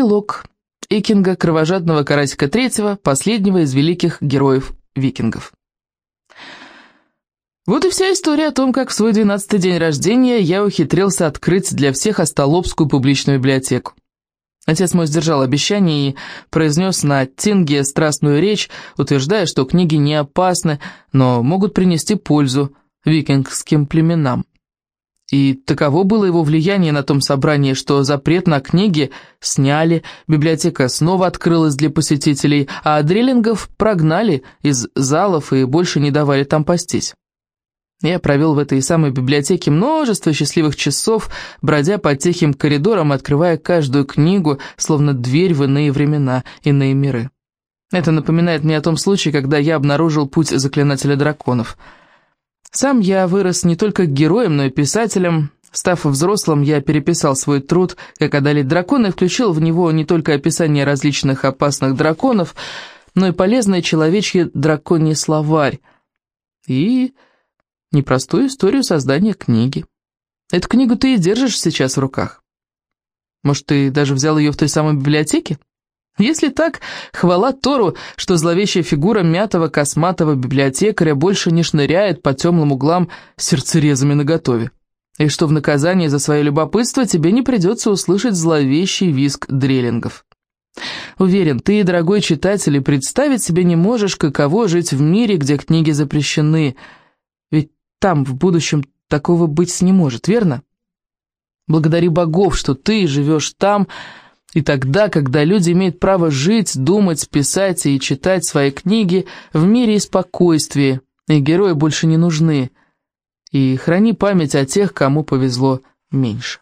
Эпилог. Икинга, кровожадного карасика третьего, последнего из великих героев викингов. Вот и вся история о том, как в свой двенадцатый день рождения я ухитрился открыть для всех Остолопскую публичную библиотеку. Отец мой сдержал обещание и произнес на Тинге страстную речь, утверждая, что книги не опасны, но могут принести пользу викингским племенам. И таково было его влияние на том собрании, что запрет на книги сняли, библиотека снова открылась для посетителей, а дрелингов прогнали из залов и больше не давали там пастись. Я провел в этой самой библиотеке множество счастливых часов, бродя по тихим коридорам, открывая каждую книгу, словно дверь в иные времена, иные миры. Это напоминает мне о том случае, когда я обнаружил путь заклинателя драконов. Сам я вырос не только героем, но и писателем. Став взрослым, я переписал свой труд «Как одолеть дракона» и включил в него не только описание различных опасных драконов, но и полезный человечий драконий словарь. И непростую историю создания книги. Эту книгу ты и держишь сейчас в руках. Может, ты даже взял ее в той самой библиотеке? Если так, хвала Тору, что зловещая фигура мятого косматого библиотекаря больше не шныряет по темным углам сердцерезами наготове, и что в наказание за свое любопытство тебе не придется услышать зловещий визг дрелингов. Уверен, ты, дорогой читатель, представить себе не можешь, каково жить в мире, где книги запрещены – там в будущем такого быть не может, верно? Благодари богов, что ты живешь там, и тогда, когда люди имеют право жить, думать, писать и читать свои книги в мире и спокойствии, и герои больше не нужны. И храни память о тех, кому повезло меньше.